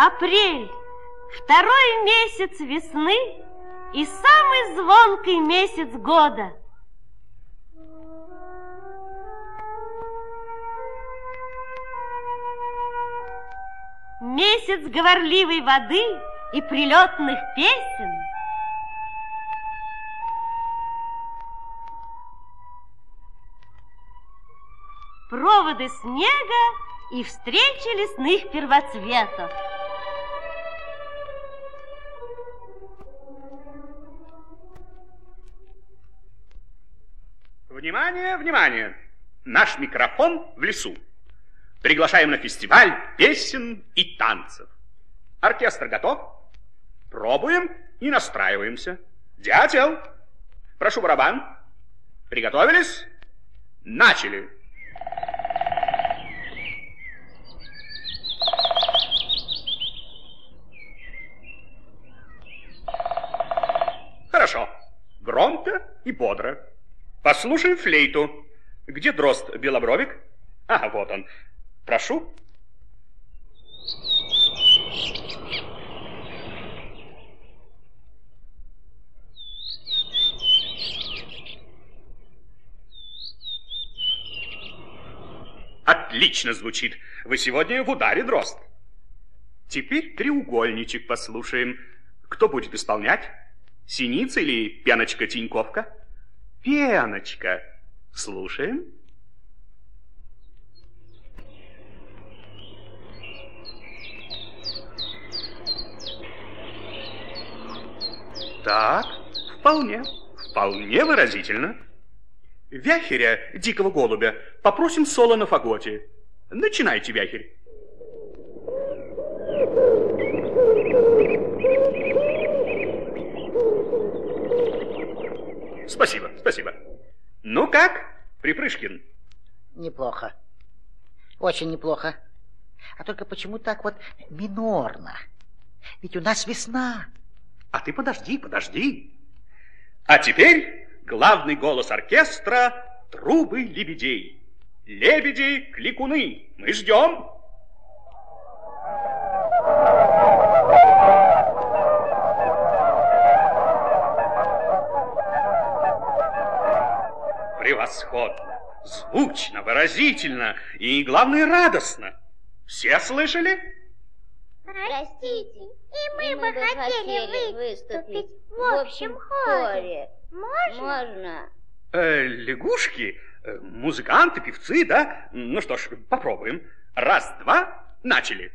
Апрель, второй месяц весны и самый звонкий месяц года. Месяц говорливой воды и прилетных песен. Проводы снега и встречи лесных первоцветов. Внимание, внимание! Наш микрофон в лесу. Приглашаем на фестиваль песен и танцев. Оркестр готов? Пробуем и настраиваемся. Дятел, прошу барабан. Приготовились? Начали. Хорошо. Громко и бодро. Послушаем флейту. Где дрозд белобровик? А, вот он. Прошу. Отлично звучит. Вы сегодня в ударе, дрозд. Теперь треугольничек послушаем. Кто будет исполнять? Синица или пеночка-тиньковка? Пеночка. Слушаем. Так, вполне, вполне выразительно. Вяхеря, дикого голубя, попросим соло на фаготе. Начинайте, Вяхерь. Спасибо, спасибо. Ну как, Припрышкин? Неплохо. Очень неплохо. А только почему так вот минорно? Ведь у нас весна. А ты подожди, подожди. А теперь главный голос оркестра трубы лебедей. Лебеди, кликуны, мы ждем. Превосходно, звучно, выразительно и, главное, радостно. Все слышали? Простите, и мы, и бы хотели выступить в общем хоре. Можно? Можно. Э, лягушки, э, музыканты, певцы, да? Ну что ж, попробуем. Раз, два, начали.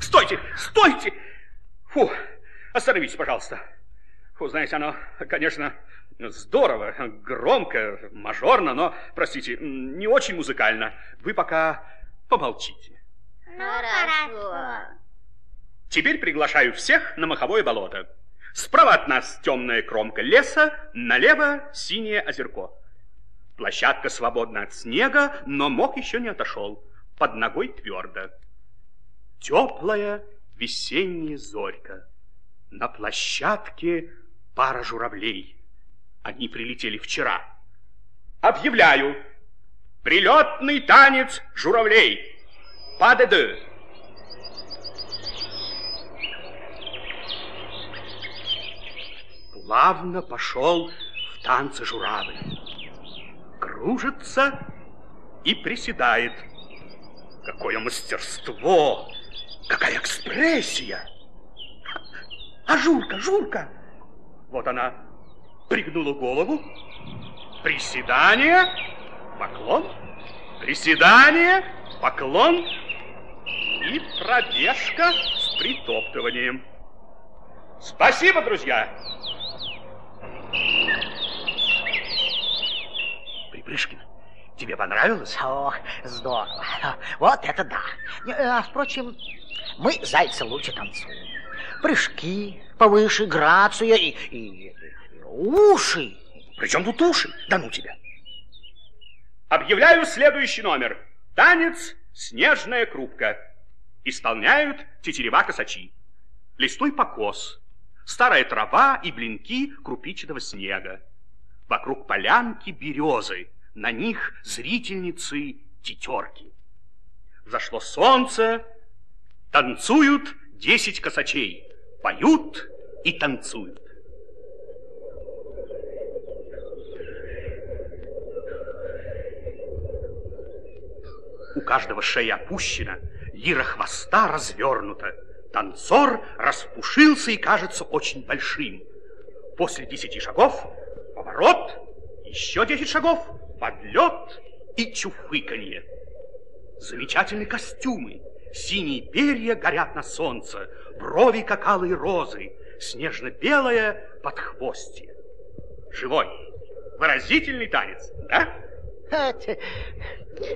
Стойте, стойте! Фу, остановитесь, пожалуйста. Фу, знаете, оно, конечно, здорово, громко, мажорно, но, простите, не очень музыкально. Вы пока помолчите. Ну, хорошо. Теперь приглашаю всех на маховое болото. Справа от нас темная кромка леса, налево синее озерко. Площадка свободна от снега, но мох еще не отошел. Под ногой твердо. Теплая весенняя зорька. На площадке пара журавлей. Они прилетели вчера. Объявляю. Прилетный танец журавлей. Паде-де. Плавно пошел в танце журавль. Кружится и приседает. Какое мастерство! Какая экспрессия! А Журка, Журка! Вот она пригнула голову. Приседание, поклон, приседание, поклон и пробежка с притоптыванием. Спасибо, друзья! Припрышкин, тебе понравилось? Ох, здорово. Вот это да. А, впрочем, мы, зайцы, лучше танцуем. Прыжки повыше, грация и, и, и уши. Причем тут уши? Да ну тебя. Объявляю следующий номер. Танец «Снежная крупка». Исполняют тетерева-косачи. Листой покос, старая трава и блинки крупичного снега. Вокруг полянки березы, на них зрительницы тетерки. Зашло солнце, танцуют десять косачей, поют и танцуют. У каждого шея опущена, лира хвоста развернута. Танцор распушился и кажется очень большим. После десяти шагов поворот, еще десять шагов, подлет и чуфыканье. Замечательные костюмы. Синие перья горят на солнце, брови, как алые розы, снежно-белое подхвостье. Живой, выразительный танец, да?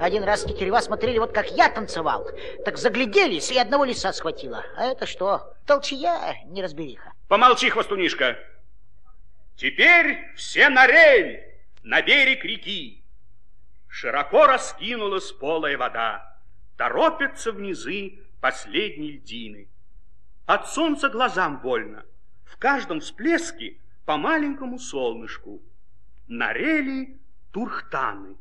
Один раз тетерева смотрели, вот как я танцевал. Так загляделись, и одного лиса схватила. А это что? Толчья, неразбериха. Помолчи, хвостунишка. Теперь все на рель, на берег реки. Широко раскинулась полая вода. Торопятся внизы последние льдины. От солнца глазам больно. В каждом всплеске по маленькому солнышку. На рели турхтаны.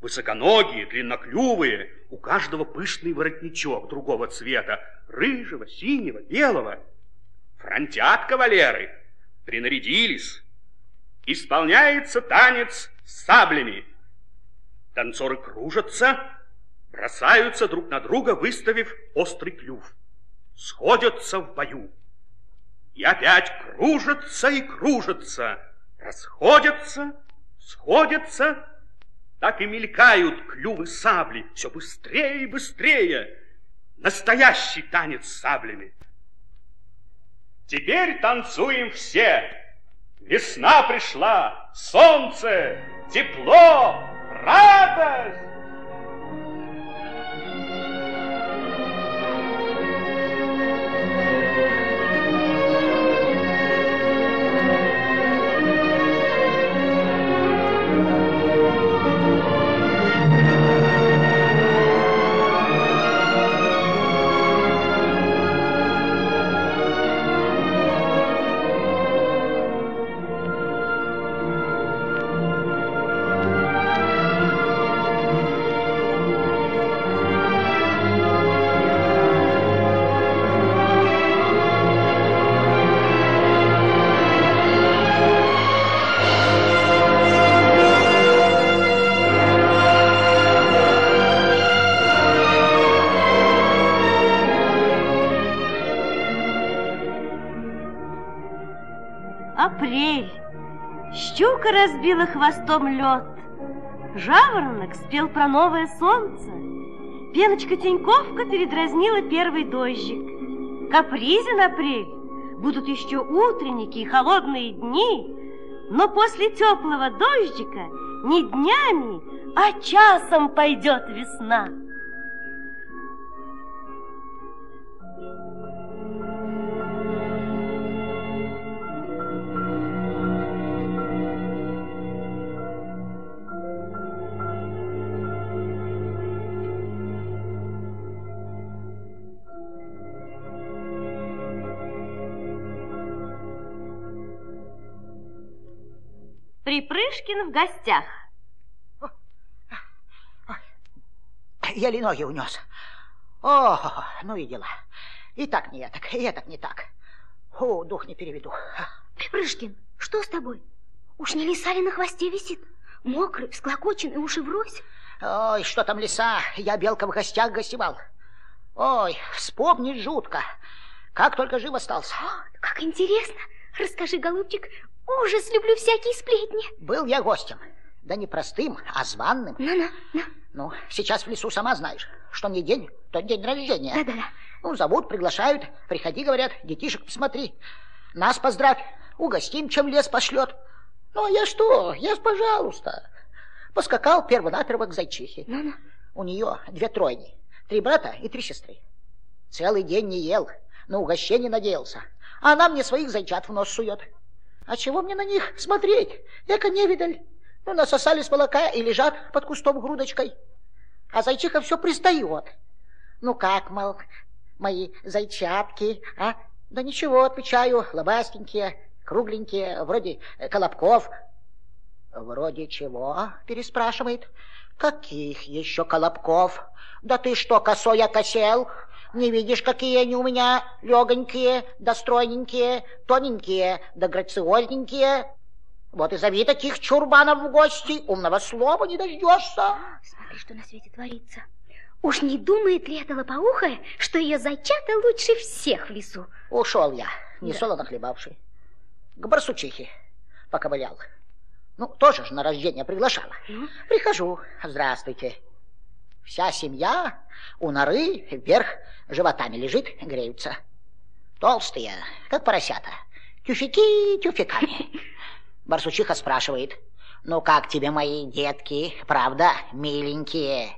Высоконогие, длинноклювые, у каждого пышный воротничок другого цвета, рыжего, синего, белого. Фронтят кавалеры, принарядились. Исполняется танец с саблями. Танцоры кружатся, бросаются друг на друга, выставив острый клюв. Сходятся в бою. И опять кружатся и кружатся, расходятся, сходятся, так и мелькают клювы сабли, все быстрее и быстрее. Настоящий танец с саблями. Теперь танцуем все. Весна пришла, солнце, тепло, радость. Разбила хвостом лед. Жаворонок спел про новое солнце. Пеночка Тиньковка передразнила первый дождик. Капризен апрель. Будут еще утренники и холодные дни, но после теплого дождика не днями, а часом пойдет весна. Припрышкин в гостях. Еле ноги унес. О, ну и дела. И так не так, и так не так. О, дух не переведу. Припрышкин, что с тобой? Уж не лиса ли на хвосте висит? Мокрый, всклокоченный, уши врозь. Ой, что там лиса? Я белка в гостях гостевал. Ой, вспомнить жутко. Как только жив остался. О, как интересно. Расскажи, голубчик, ужас, люблю всякие сплетни. Был я гостем. Да не простым, а званным. Ну-ну, ну. Ну, сейчас в лесу сама знаешь, что не день, то день рождения. Да-да-да. Ну, зовут, приглашают, приходи, говорят, детишек посмотри. Нас поздравь, угостим, чем лес пошлет. Ну, а я что? Я, пожалуйста. Поскакал первонаперво к зайчихе. Ну-ну. У нее две тройни, три брата и три сестры. Целый день не ел, на угощение надеялся. А она мне своих зайчат в нос сует. А чего мне на них смотреть? Эка невидаль. Ну, насосали с молока и лежат под кустом грудочкой. А зайчиха все пристает. Ну как, мол, мои зайчатки, а? Да ничего, отвечаю, лобастенькие, кругленькие, вроде колобков. Вроде чего? Переспрашивает. Каких еще колобков? Да ты что, косой окосел? Не видишь, какие они у меня легонькие, да стройненькие, тоненькие, да грациозненькие? Вот и зови таких чурбанов в гости, умного слова не дождешься. Смотри, что на свете творится. Уж не думает ли эта лопоухая, что ее зайчата лучше всех в лесу? Ушел я, не Да. солоно хлебавший. К барсучихе поковылял. Ну, тоже же на рождение приглашала. Ну? Прихожу, здравствуйте. Вся семья у норы вверх животами лежит, греются. Толстые, как поросята. Тюфяки тюфяками. Барсучиха спрашивает, ну как тебе мои детки, правда, миленькие?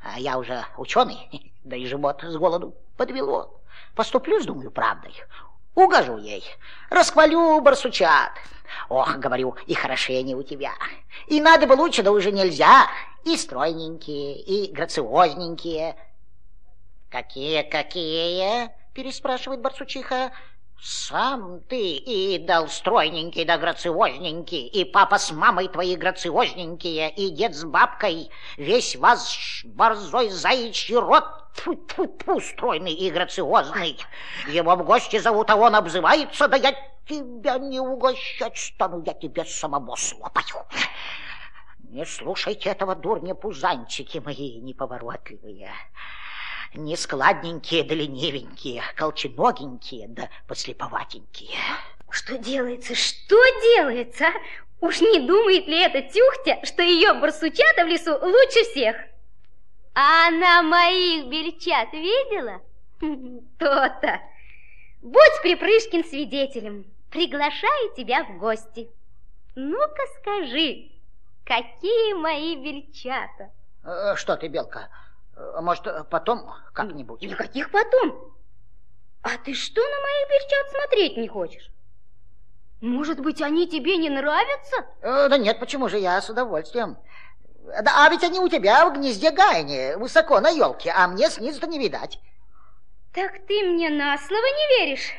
А я уже ученый, да и живот с голоду подвело. Поступлю, думаю, правдой. Угожу ей, расхвалю барсучат. Ох, говорю, и хорошение у тебя. И надо бы лучше, да уже нельзя. И стройненькие, и грациозненькие. Какие-какие? Переспрашивает барсучиха. Сам ты и дал стройненький да грациозненький, и папа с мамой твои грациозненькие, и дед с бабкой, весь ваш борзой заячий рот, тьфу тьфу тьфу стройный и грациозный. Его в гости зовут, а он обзывается, да я тебя не угощать стану, я тебя самого слопаю. Не слушайте этого дурня, пузанчики мои неповоротливые. Нескладненькие да ленивенькие, колченогенькие да послеповатенькие. Что делается, что делается? а? Уж не думает ли эта тюхтя, что ее барсучата в лесу лучше всех? А она моих бельчат видела? То-то. Будь Припрыжкин свидетелем. Приглашаю тебя в гости. Ну-ка скажи, какие мои бельчата? Э, Что ты, Белка, может, э, потом как-нибудь? Никаких потом. А ты что на моих бельчат смотреть не хочешь? Может быть, они тебе не нравятся? Э, Да нет, почему же я с удовольствием. Да, а ведь они у тебя в гнезде гайни, высоко на елке, а мне снизу-то не видать. Так ты мне на слово не веришь?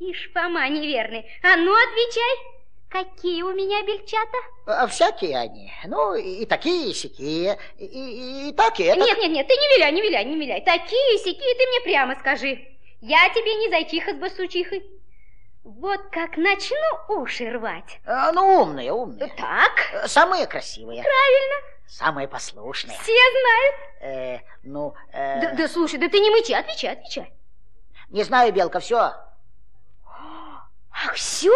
Ишь, Фома неверный. А ну, отвечай, какие у меня бельчата? А всякие они. Ну, и, и такие, и сякие, и, и, и так- Нет, нет, нет, ты не виляй, не виляй, не виляй. Такие, сякие, ты мне прямо скажи. Я тебе не зайчиха с басучихой. Вот как начну уши рвать. Э, Ну, умные, умные. Так, Э, Самые красивые. правильно, Самые послушные. все знают. Э, ну, э, Да, да слушай, да ты не мычи, отвечай, отвечай. не знаю, Белка, все. Ах, все?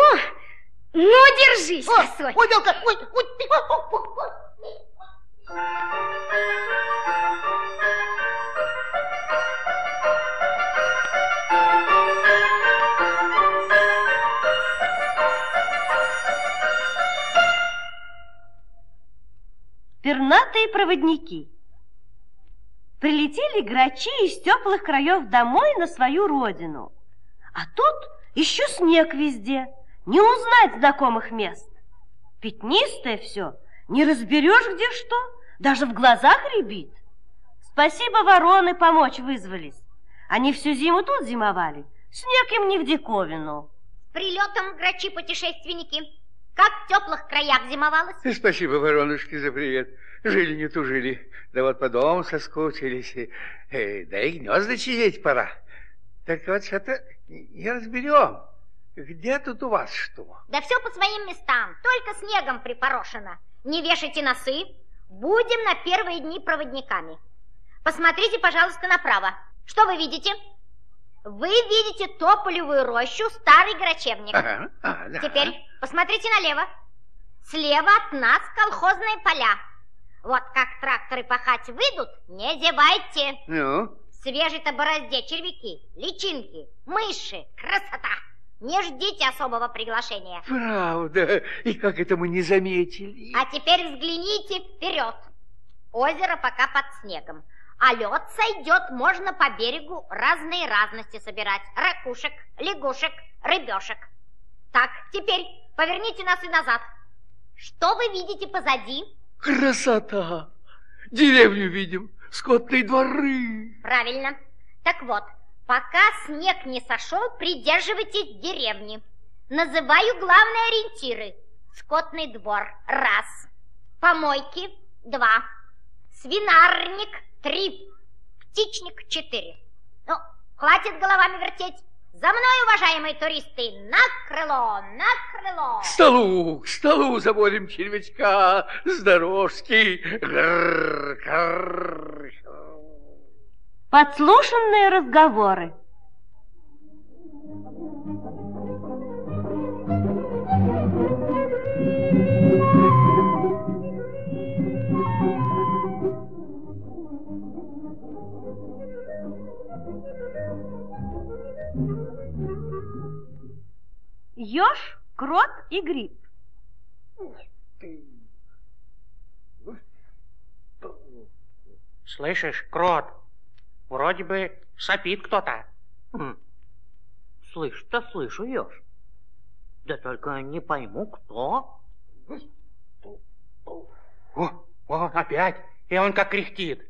Ну, держись, Ой, косой. ой, Белка, ой, ой, ты- ой, ой, ой, ой. Пернатые проводники. Прилетели грачи из теплых краев домой на свою родину. А тут еще снег везде, не узнать знакомых мест. Пятнистое все, не разберешь, где что, даже в глазах рябит. Спасибо, вороны помочь вызвались. Они всю зиму тут зимовали, снег им не в диковину. Прилетом грачи-путешественники. Как в теплых краях зимовалось? Спасибо, воронушки, за привет. Жили не тужили. Да вот по дому соскучились. и, э, да и гнезда чистить пора. Только вот что-то не разберем. Где тут у вас что? Да все по своим местам, только снегом припорошено. Не вешайте носы, будем на первые дни проводниками. Посмотрите, пожалуйста, направо. Что вы видите? Вы видите тополевую рощу, старый грачевник. Ага, а, да. Теперь посмотрите налево. Слева от нас колхозные поля. Вот как тракторы пахать выйдут, не зевайте. Ну, В свежей-то борозде червяки, личинки, мыши, красота. Не ждите особого приглашения. правда. И как это мы не заметили? А теперь взгляните вперед. Озеро пока под снегом. А лед сойдет, можно по берегу разные разности собирать. Ракушек, лягушек, рыбешек. Так, теперь поверните нас и назад. Что вы видите позади? Красота! Деревню видим, скотные дворы. Правильно. Так вот, пока снег не сошел, придерживайтесь деревни. Называю главные ориентиры. Скотный двор – раз. Помойки – два. Свинарник – три. Птичник – четыре. Ну, хватит головами вертеть. За мной, уважаемые туристы, на крыло, на крыло. К столу, к столу заводим червячка с дорожки. Грррр, грррр. Подслушанные разговоры. Ёж, крот и гриб. Слышишь, крот, вроде бы сопит кто-то. Хм. Слышь-то слышу, Ёж. Да только не пойму, кто. О, о, опять, и он как кряхтит.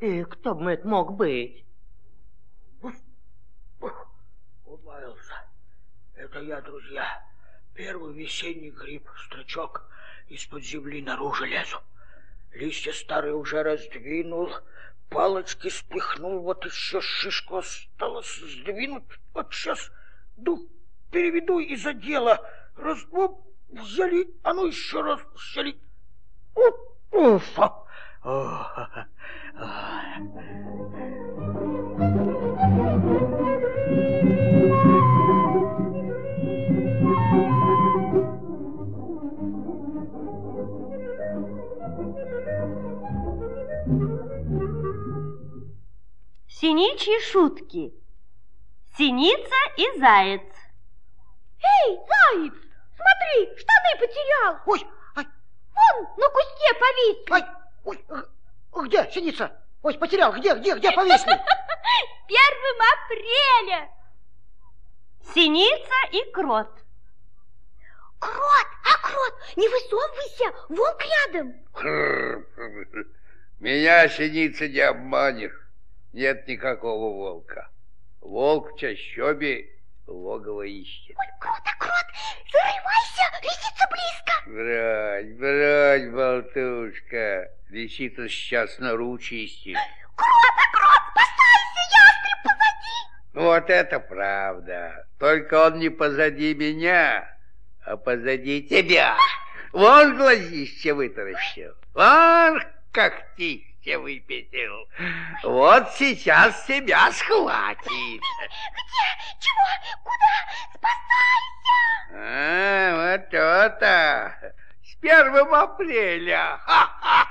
И кто бы это мог быть? Убавился. Это я, друзья. Первый весенний гриб, стручок, из-под земли наружу лезу. Листья старые уже раздвинул, палочки спихнул, вот еще шишку осталось сдвинуть. Вот сейчас дух переведу и за дело. Раз, оп, взяли, а ну еще раз взяли. Оп, уф, а. Синичьи шутки. Синица и заяц. Эй, заяц, смотри, штаны потерял. Ой, ай, Вон на кусте повисли. ай, ой, э, где синица? Ой, потерял, где, где, где повисли? Первым апреля. Синица и крот. Крот, а крот, не высовывайся, волк рядом. Меня, синица, не обманешь. Нет никакого волка. Волк в чащобе логово ищет. Ой, крот, а крот, зарывайся, лисица близко. Брось, брось, болтушка. Лисица сейчас нору чистит. Крот, крот, спасайся, ястреб позади. Вот это правда. Только он не позади меня, а позади тебя. Вон глазище вытаращил. Вон когтище выпятил. Вот сейчас тебя схватит. Где? Чего? Куда? Спасайся! А, вот то-то. С первым апреля. Ха!